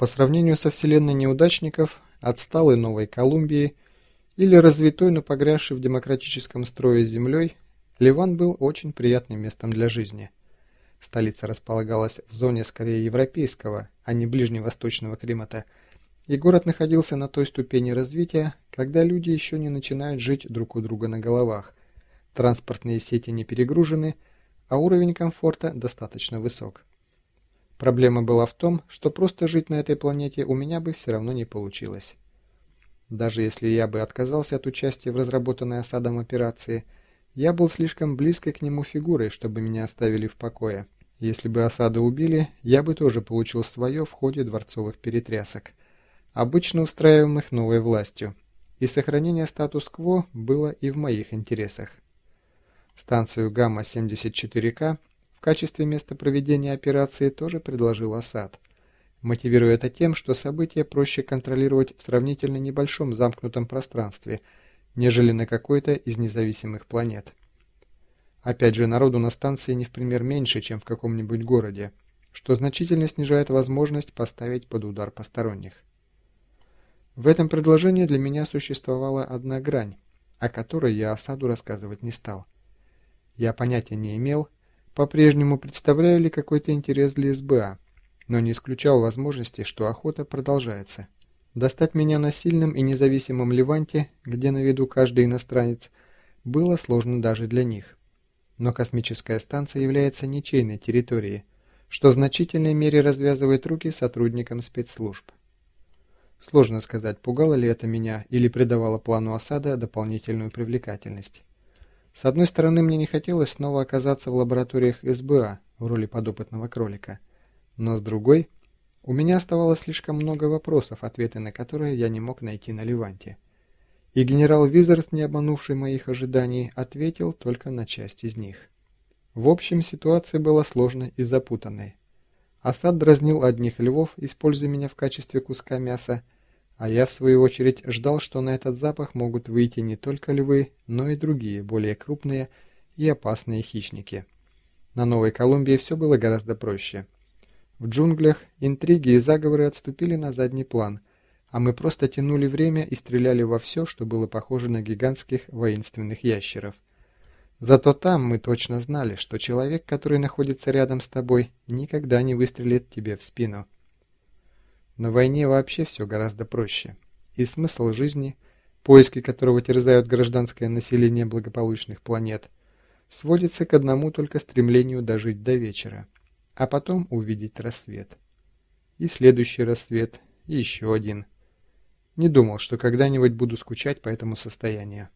По сравнению со вселенной неудачников, отсталой Новой Колумбии или развитой, но погрязшей в демократическом строе землей, Ливан был очень приятным местом для жизни. Столица располагалась в зоне скорее европейского, а не ближневосточного климата, и город находился на той ступени развития, когда люди еще не начинают жить друг у друга на головах, транспортные сети не перегружены, а уровень комфорта достаточно высок. Проблема была в том, что просто жить на этой планете у меня бы все равно не получилось. Даже если я бы отказался от участия в разработанной осадом операции, я был слишком близко к нему фигурой, чтобы меня оставили в покое. Если бы осаду убили, я бы тоже получил свое в ходе дворцовых перетрясок, обычно устраиваемых новой властью, и сохранение статус-кво было и в моих интересах. Станцию Гамма-74К в качестве места проведения операции тоже предложил Асад, мотивируя это тем, что события проще контролировать в сравнительно небольшом замкнутом пространстве, нежели на какой-то из независимых планет. Опять же, народу на станции не в пример меньше, чем в каком-нибудь городе, что значительно снижает возможность поставить под удар посторонних. В этом предложении для меня существовала одна грань, о которой я Асаду рассказывать не стал. Я понятия не имел, по-прежнему представляю ли какой-то интерес для СБА, но не исключал возможности, что охота продолжается. Достать меня на сильном и независимом Леванте, где на виду каждый иностранец, было сложно даже для них. Но космическая станция является ничейной территорией, что в значительной мере развязывает руки сотрудникам спецслужб. Сложно сказать, пугало ли это меня или придавало плану осады дополнительную привлекательность. С одной стороны, мне не хотелось снова оказаться в лабораториях СБА в роли подопытного кролика. Но с другой, у меня оставалось слишком много вопросов, ответы на которые я не мог найти на Леванте. И генерал Визерс, не обманувший моих ожиданий, ответил только на часть из них. В общем, ситуация была сложной и запутанной. Асад дразнил одних львов, используя меня в качестве куска мяса, а я, в свою очередь, ждал, что на этот запах могут выйти не только львы, но и другие, более крупные и опасные хищники. На Новой Колумбии все было гораздо проще. В джунглях интриги и заговоры отступили на задний план, а мы просто тянули время и стреляли во все, что было похоже на гигантских воинственных ящеров. Зато там мы точно знали, что человек, который находится рядом с тобой, никогда не выстрелит тебе в спину. На войне вообще все гораздо проще. И смысл жизни, поиски которого терзают гражданское население благополучных планет, сводится к одному только стремлению дожить до вечера, а потом увидеть рассвет. И следующий рассвет, и еще один. Не думал, что когда-нибудь буду скучать по этому состоянию.